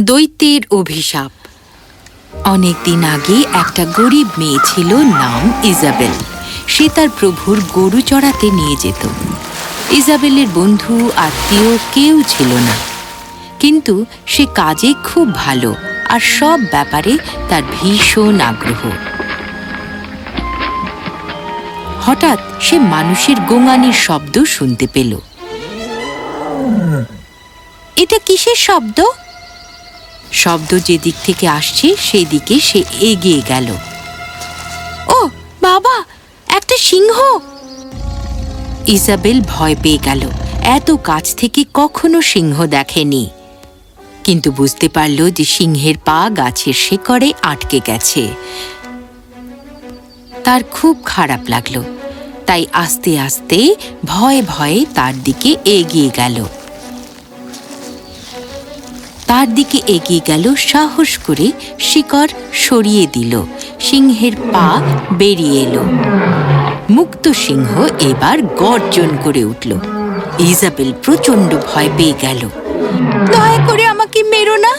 দৈত্যের অভিশাপ। অনেকদিন আগে একটা গরিব মেয়ে ছিল নাম ইজাবেল। সে তার প্রভুর গরু চড়াতে নিয়ে যেত। ইজাবেলের বন্ধু, আত্মীয় কেউ ছিল না। কিন্তু সে কাজে খুব ভালো আর সব ব্যাপারে তার ভীষণ আগ্রহ। হঠাৎ সে মানুষের গোঙানির শব্দ শুনতে পেল। এটা কিসের শব্দ? শব্দ যে দিক থেকে আসছে, সেই দিকে সে এগিয়ে গেল। ও, বাবা, একটা সিংহ! ইজাবেল ভয় পেয়ে গেল। এত কাছ থেকে কখনো সিংহ দেখেনি। কিন্তু বুঝতে পারল যে সিংহের পা গাছের শেকড়ে আটকে গেছে। তার খুব খারাপ লাগল। তাই আস্তে আস্তে ভয়ে ভয়ে তার দিকে এগিয়ে গেল। তার দিকে এগিয়ে গেল, সাহস করে শিকড় সরিয়ে দিল। সিংহের পা বেরিয়ে এলো। মুক্ত সিংহ এবার গর্জন করে উঠল। ইজাবেল প্রচণ্ড ভয় পেয়ে গেল। দয়া করে আমাকে মেরো না।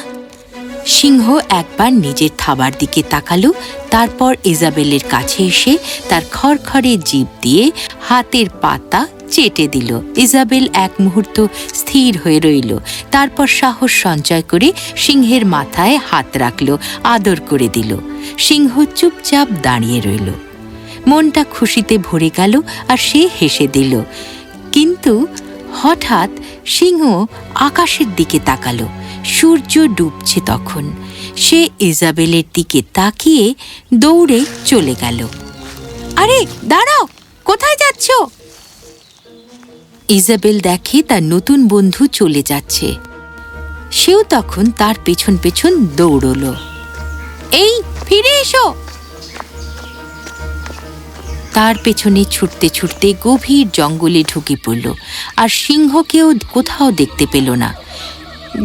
সিংহ একবার নিজের থাবার দিকে তাকালো, তারপর ইজাবেলের কাছে এসে তার খড়খড়ে জিভ দিয়ে হাতের পাতা চেটে দিল। ইজাবেল এক মুহূর্ত স্থির হয়ে রইল। তারপর সাহস সঞ্চয় করে সিংহের মাথায় হাত রাখল, আদর করে দিল। সিংহ চুপচাপ দাঁড়িয়ে রইল। মনটা খুশিতে ভরে গেল আর সে হেসে দিল, কিন্তু হঠাৎ সিংহ আকাশের দিকে তাকালো। সূর্য ডুবছে তখন। সে ইজাবেলের দিকে তাকিয়ে দৌড়ে চলে গেল। আরে, দাঁড়াও! কোথায় যাচ্ছ? ইজাবেল দেখে তার নতুন বন্ধু চলে যাচ্ছে। সেও তখন তার পেছন পেছন দৌড়ল। এই, ফিরে এসো! তার পেছনে ছুটতে ছুটতে গভীর জঙ্গলে ঢুকে পড়ল, আর সিংহকেও কোথাও দেখতে পেল না।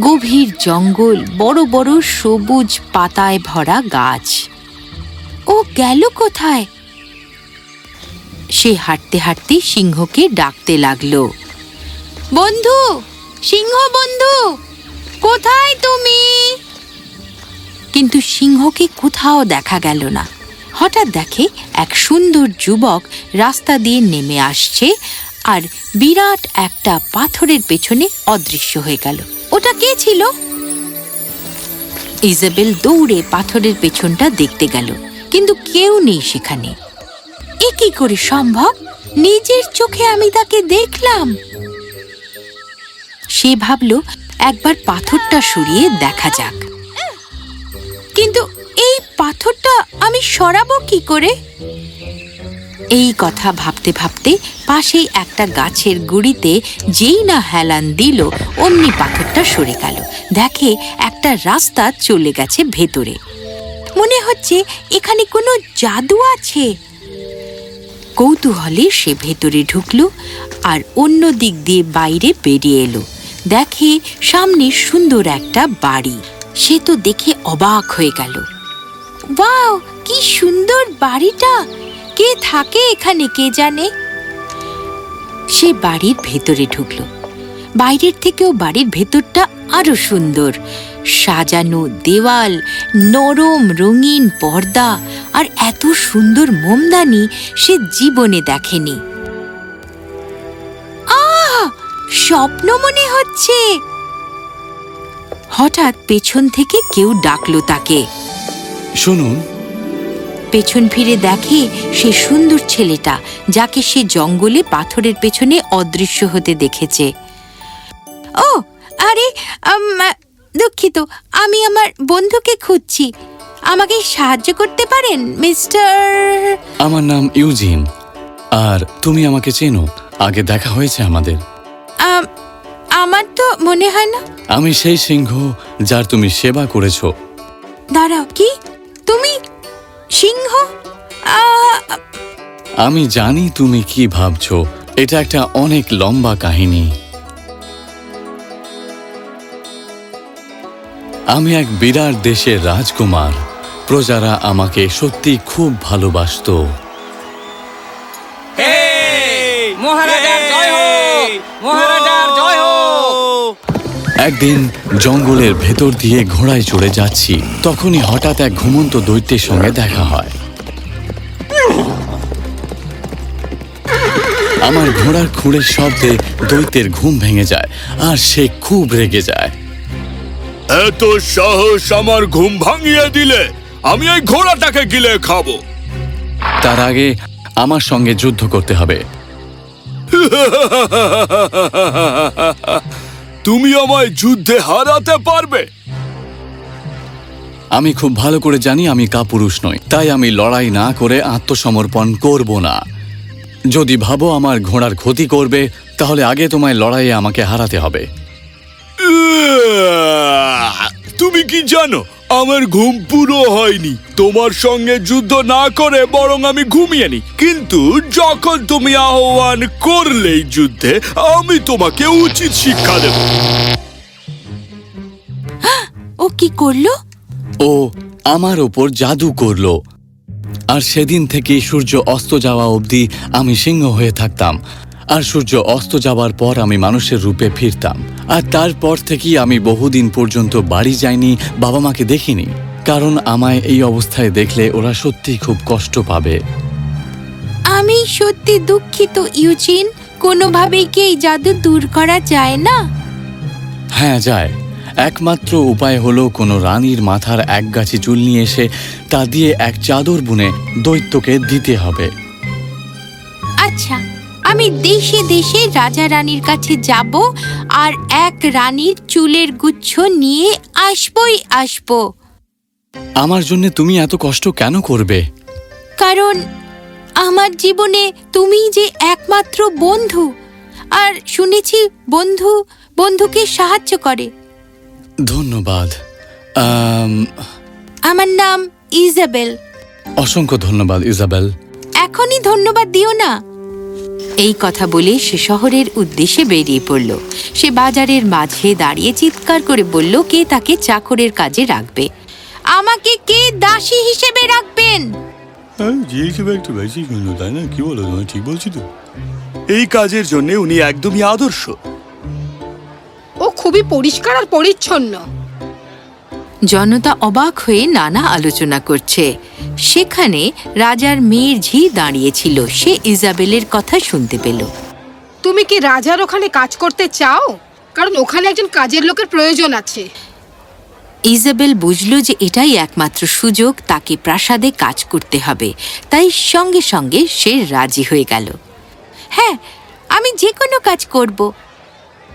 গভীর জঙ্গল, বড় বড় সবুজ পাতায় ভরা গাছ। ও গেল কোথায়? সে হাঁটতে হাঁটতে সিংহকে ডাকতে লাগল। বন্ধু, সিংহ বন্ধু, কোথায় তুমি? কিন্তু সিংহকে কোথাও দেখা গেল না। হঠাৎ দেখে এক সুন্দর যুবক রাস্তা দিয়ে নেমে আসছে আর বিরাট একটা পাথরের পেছনে অদৃশ্য হয়ে গেল। ওটা কে ছিল? ইজাবেল দৌড়ে পাথরের পেছনটা দেখতে গেল, কিন্তু কেউ নেই সেখানে। এ করে সম্ভব? নিজের চোখে আমি তাকে দেখলাম। সে ভাবল, একবার পাথরটা সরিয়ে দেখা যাক। কিন্তু এই পাথরটা আমি সরাবো কি করে? এই কথা ভাবতে ভাবতে পাশেই একটা গাছের গুড়িতে যেই না হেলান দিল, অমনি পাথরটা সরে গেল। দেখে একটা রাস্তা চলে গেছে ভেতরে। মনে হচ্ছে এখানে কোনো জাদু আছে। কৌতূহলে সে ভেতরে ঢুকল আর অন্য দিক দিয়ে বাইরে বেরিয়ে এলো। দেখে সামনে সুন্দর একটা বাড়ি। সে তো দেখে অবাক হয়ে গেল। কি সুন্দর বাড়িটা! কে থাকে এখানে, কে জানে? সে বাড়ির ভেতরে ঢুকল। বাইরের থেকেও বাড়ির ভেতরটা আরও সুন্দর। সাজানো দেওয়াল নরম রঙিন পর্দা আর এত সুন্দর মোমদানি সে জীবনে দেখেনি। স্বপ্ন মনে হচ্ছে। হঠাৎ পেছন থেকে কেউ ডাকলো তাকে। শুনুন। পেছন ফিরে দেখে সে সুন্দর ছেলেটা যাকে সে জঙ্গলে পাথরের পেছনে অদৃশ্য হতে দেখেছে। ও আরে দুঃখিত আমি আমার বন্ধুকে খুঁজছি। আমাকে সাহায্য করতে পারেন মিস্টার? আমার নাম ইউজিন আর তুমি আমাকে চেনো আগে দেখা হয়েছে আমাদের। আম, আমার তো মনে হয় না। আমি সেই সিংহ যার তুমি সেবা করেছ। দাঁড়াও কি? তুমি সিংহ? আমি জানি তুমি কি ভাবছ এটা একটা অনেক লম্বা কাহিনী। আমি এক বিরাট দেশের রাজকুমার। প্রজারা আমাকে সত্যি খুব ভালোবাসতো। মহারাজার জয় হোক! মহারাজার জয় হোক! একদিন জঙ্গলের ভেতর দিয়ে ঘোড়ায় চড়ে যাচ্ছি। তখনই হঠাৎ এক ঘুমন্ত দৈত্যের সঙ্গে দেখা হয়। আমার ঘোড়ার খুঁড়ের শব্দে দৈত্যের ঘুম ভেঙে যায় আর সে খুব রেগে যায়। এত সাহস আমার ঘুম ভাঙিয়ে দিলে আমি এই ঘোড়াটাকে গিলে খাব। তার আগে আমার সঙ্গে যুদ্ধ করতে হবে। তুমি আমায় যুদ্ধে হারাতে পারবে। আমি খুব ভালো করে জানি আমি কাপুরুষ নই তাই আমি লড়াই না করে আত্মসমর্পণ করব না। যদি ভাবো আমার ঘোড়ার ক্ষতি করবে তাহলে আগে তোমায় লড়াইয়ে আমাকে হারাতে হবে! তুমি কি জানো আমার ঘুম পুরো হয়নি। তোমার সঙ্গে যুদ্ধ না করে বরং আমি ঘুমিয়ে নি। কিন্তু যখন তুমি আহ্বান করলেই যুদ্ধে আমি তোমাকে উচিত শিক্ষা দেব। ও কি করল? ও আমার ওপর জাদু করল। আর সেদিন থেকে সূর্য অস্ত যাওয়া অবধি আমি সিংহ হয়ে থাকতাম। আর সূর্য অস্ত যাওয়ার পর আমি মানুষের রূপে ফিরতাম। আর তারপর থেকেই আমি বহুদিন পর্যন্ত বাড়ি যাইনি বাবা মাকে দেখিনি। কারণ আমায় এই অবস্থায় দেখলে ওরা সত্যিই খুব কষ্ট পাবে। আমি সত্যি দুঃখিত ইউজিন। কোনোভাবেই কি এই জাদু দূর করা যায় না? হ্যাঁ যায়। একমাত্র উপায় হলো কোনো রানীর মাথার এক গাছি চুল নিয়ে এসে তা দিয়ে এক চাদর বুনে দৈত্যকে দিতে হবে। আচ্ছা আমি দেশে দেশে রাজা রানীর কাছে যাব আর এক রানীর চুলের গুচ্ছ নিয়ে আসবই আসব। আমার জন্য তুমি এত কষ্ট কেন করবে? কারণ আমার জীবনে তুমি যে একমাত্র বন্ধু। আর শুনেছি বন্ধু বন্ধুকে সাহায্য করে। ধন্যবাদ। আমার নাম ইজাবেল। অসংখ্য ধন্যবাদ ইজাবেল। এখনই ধন্যবাদ দিও না। এই কথা বলে সে শহরের উদ্দেশ্যে বেরিয়ে পড়ল। সে বাজারের মাঝে দাঁড়িয়ে চিৎকার করে বলল কে তাকে চাকরের কাজে রাখবে? আমাকে কে দাসী হিসেবে রাখবেন? যে হিসেবে একটু বেশি শুনলো তাই না? কি বলো তোমার ঠিক বলছি তো। এই কাজের জন্য উনি একদমই আদর্শ। ও খুবই পরিষ্কার আর পরিচ্ছন্ন। জনতা অবাক হয়ে নানা আলোচনা করছে। সেখানে রাজার মেয়ের ঝি দাঁড়িয়েছিল। সে ইজাবেলের কথা শুনতে পেল। তুমি কি রাজার ওখানে কাজ করতে চাও? কারণ ওখানে একজন কাজের লোকের প্রয়োজন আছে। ইজাবেল বুঝল যে এটাই একমাত্র সুযোগ তাকে প্রাসাদে কাজ করতে হবে। তাই সঙ্গে সঙ্গে সে রাজি হয়ে গেল। হ্যাঁ আমি যে কোনো কাজ করব।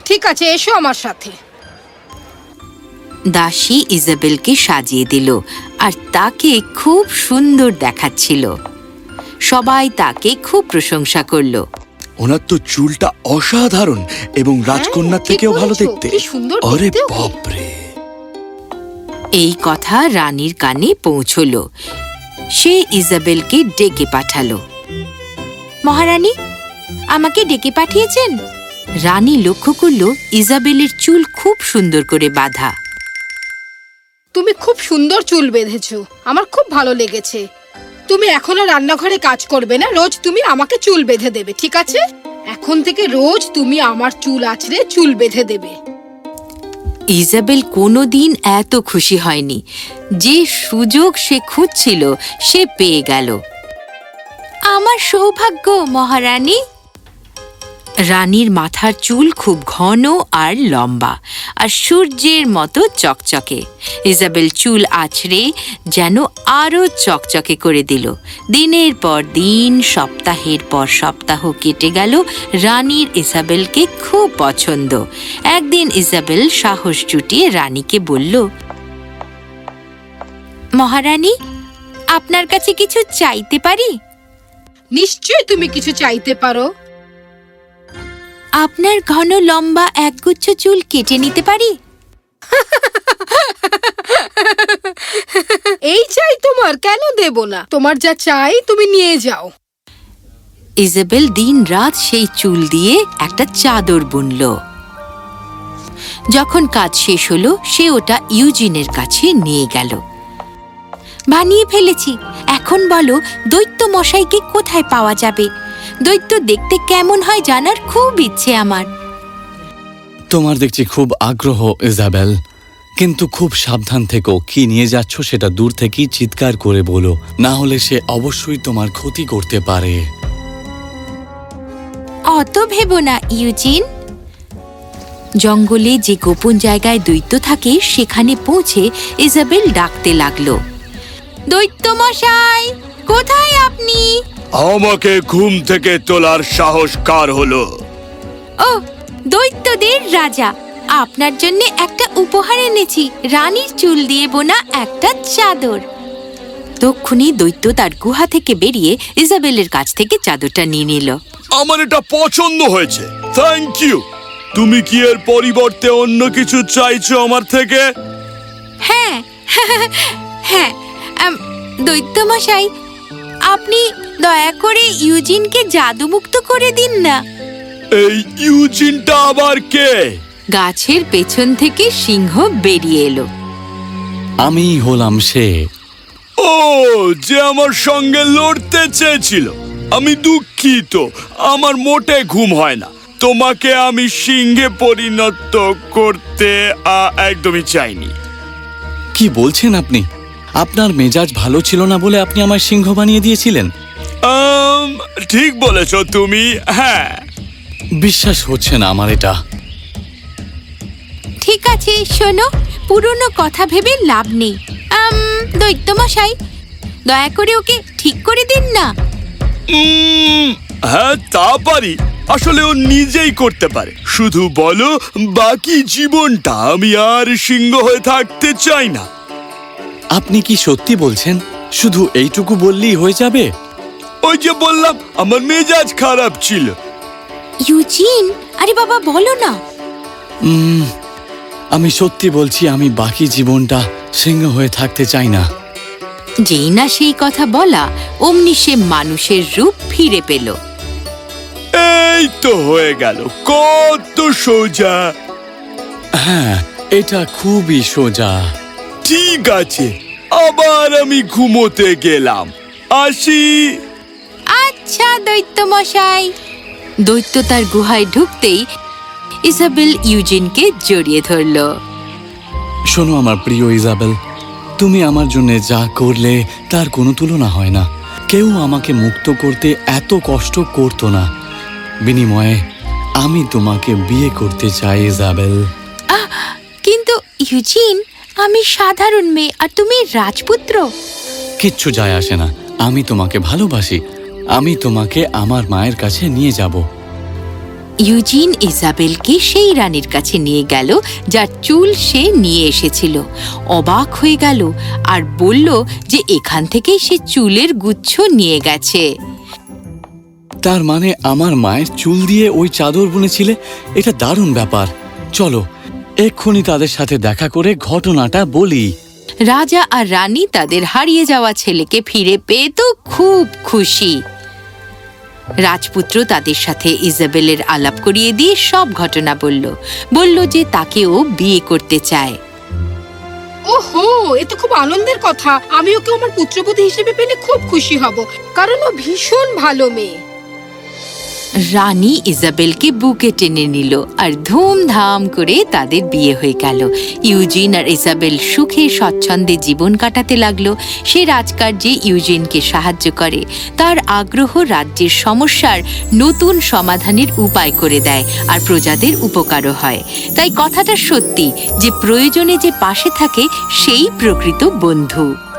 ঠিক আছে এসো আমার সাথে। দাসী ইজাবেলকে সাজিয়ে দিল আর তাকে খুব সুন্দর দেখাচ্ছিল। সবাই তাকে খুব প্রশংসা করল। ওনার তো চুলটা অসাধারণ এবং রাজকন্যার ঠিক থেকেও ভালো দেখতে। আরে বাপরে। এই কথা রানীর কানে পৌঁছল। সে ইজাবেলকে ডেকে পাঠালো। মহারানী আমাকে ডেকে পাঠিয়েছেন? রানী লক্ষ্য করল ইজাবেলের চুল খুব সুন্দর করে বাঁধা। তুমি খুব সুন্দর চুল বেঁধেছো। আমার খুব ভালো লেগেছে। তুমি এখনও রান্নাঘরে কাজ করবে না, রোজ তুমি আমাকে চুল বেঁধে দেবে, ঠিক আছে? এখন থেকে রোজ তুমি আমার চুল আছড়ে চুল বেঁধে দেবে। ইজাবেল কোনোদিন এত খুশি হয়নি। যে সুযোগ সে খুঁজছিল, সে পেয়ে গেল। আমার সৌভাগ্য, মহারানী। রানীর মাথার চুল খুব ঘন আর লম্বা, আর সূর্যের মতো চকচকে। ইজাবেল চুল আছড়ে যেন আরও চকচকে করে দিল। দিনের পর দিন, সপ্তাহের পর সপ্তাহ কেটে গেল রানীর ইসাবেলকে খুব পছন্দ। একদিন ইজাবেল সাহস জুটিয়ে রানীকে বলল, মহারানী, আপনার কাছে কিছু চাইতে পারি? নিশ্চয়ই তুমি কিছু চাইতে পারো। আপনার ঘন লম্বা একগুচ্ছ চুল কেটে নিতে পারি? এই চাই তোমার কেন দেব না? তোমার যা চাই তুমি নিয়ে যাও। ইজাবেল দিন রাত সেই চুল দিয়ে একটা চাদর বুনল। যখন কাজ শেষ হলো সে ওটা ইউজিনের কাছে নিয়ে গেল। বানিয়ে ফেলেছি। এখন বলো দৈত্য মশাইকে কোথায় পাওয়া যাবে? দৈত্য দেখতে কেমন হয় জানার খুব ইচ্ছে আমার। তোমার দেখছি খুব আগ্রহ ইজাবেল। কিন্তু খুব সাবধান থেকো কি নিয়ে যাচ্ছ সেটা দূর থেকেই চিৎকার করে বলো। না হলে সে অবশ্যই তোমার ক্ষতি করতে পারে। অত ভেবো না ইউজিন। জঙ্গলে যে গোপন জায়গায় দৈত্য থাকে সেখানে পৌঁছে ইজাবেল ডাকতে লাগল। দৈত্য মশাই কোথায় আপনি? আমাকে ঘুম থেকে তোলার সাহস কার হলো? ও দৈত্যদের রাজা। আপনার জন্য একটা উপহার এনেছি রানীর চুল দিয়ে বোনা একটা চাদর। তক্ষুনি দৈত্য তার গুহা থেকে বেরিয়ে ইজাবেলের কাছ থেকে চাদরটা নিয়ে নিল। আমার এটা পছন্দ হয়েছে। থ্যাংক ইউ তুমি কি এর পরিবর্তে অন্য কিছু চাইছো আমার থেকে? হ্যাঁ হ্যাঁ আম, দৈত্যমশাই আপনি দয়া করে ইউজিনকে জাদুমুক্ত করে দিন না। এই ইউজিনটা আবার কে? গাছের পেছন থেকে সিংহ বেরিয়ে এলো। আমি হলাম সে। ও যে আমার সঙ্গে লড়তে চেয়েছিল। আমি দুঃখিত আমার মোটে ঘুম হয় না। তোমাকে আমি সিংহে পরিণত করতে একদমই চাইনি। কি বলছেন আপনি? আপনার মেজাজ ভালো ছিল না বলে আপনি আমার সিংহ বানিয়ে দিয়েছিলেন? ঠিক বলেছ তুমি হ্যাঁ। বিশ্বাস হচ্ছে না আমার এটা। ঠিক আছে শোনো পুরনো কথা ভেবে লাভ নেই। আম, দৈত্যমশাই দয়া করে ওকে ঠিক করে দিন না। উম, হ্যাঁ তা পারি। আসলে ও নিজেই করতে পারে। শুধু বলো বাকি জীবনটা আমি আর সিংহ হয়ে থাকতে চাই না। আপনি কি সত্যি বলছেন? শুধু এইটুকু বললেই হয়ে যাবে? ওই যে বললাম আমার মেজাজ খারাপ ছিল। ইউজিন আরে বাবা বলো না। আমি সত্যি বলছি আমি বাকি জীবনটা সিংহ হয়ে থাকতে চাই না। যেই না সেই কথা বলা অমনি সে মানুষের রূপ ফিরে পেল। এই তো হয়ে গেল কত সোজা। হ্যাঁ এটা খুবই সোজা। ঠিক আছে আবার আমি ঘুমোতে গেলাম। আসি। আচ্ছা দৈত্য মশাই দৈত্য তার গুহায় ঢুকতেই ইসাবেল ইউজিনকে জড়িয়ে ধরল। শোনো আমার প্রিয় ইজাবেল তুমি আমার জন্য যা করলে তার কোনো তুলনা হয় না। কেউ আমাকে মুক্ত করতে এত কষ্ট করতো না। বিনিময়ে আমি তোমাকে বিয়ে করতে চাই ইজাবেল কিন্তু ইউজিন আমি সাধারণ মেয়ে আর তুমি রাজপুত্র? কিচ্ছু যায় আসে না। আমি তোমাকে ভালোবাসি। আমি তোমাকে আমার মায়ের কাছে নিয়ে যাব। ইউজিন ইজাবেলকে সেই রানীর কাছে নিয়ে গেল যার চুল সে নিয়ে এসেছিল। অবাক হয়ে গেল আর বলল যে এখান থেকেই সে চুলের গুচ্ছ নিয়ে গেছে। তার মানে আমার মায়ের চুল দিয়ে ওই চাদর বুনেছিলে? এটা দারুণ ব্যাপার। চলো এক্ষুনি তাদের সাথে দেখা করে ঘটনাটা বলি। রাজা আর রানী তাদের হারিয়ে যাওয়া ছেলেকে ফিরে পেয়ে তো খুব খুশি। রাজপুত্র তাদের সাথে ইজাবেলের আলাপ করিয়ে দিয়ে সব ঘটনা বলল। বলল যে তাকেও বিয়ে করতে চায়। ওহো এ তো খুব আনন্দের কথা। আমি ওকে আমার পুত্রবধূ হিসেবে পেলে খুব খুশি হব কারণ ও ভীষণ ভালো মেয়ে। রানী ইজাবেলকে বুকে টেনে নিল আর ধুমধাম করে তাদের বিয়ে হয়ে গেল। ইউজিন আর ইজাবেল সুখে স্বচ্ছন্দে জীবন কাটাতে লাগল। সে রাজকার্যে ইউজিনকে সাহায্য করে। তার আগ্রহ রাজ্যের সমস্যার নতুন সমাধানের উপায় করে দেয় আর প্রজাদের উপকারও হয়। তাই কথাটা সত্যি যে প্রয়োজনে যে পাশে থাকে সেই প্রকৃত বন্ধু।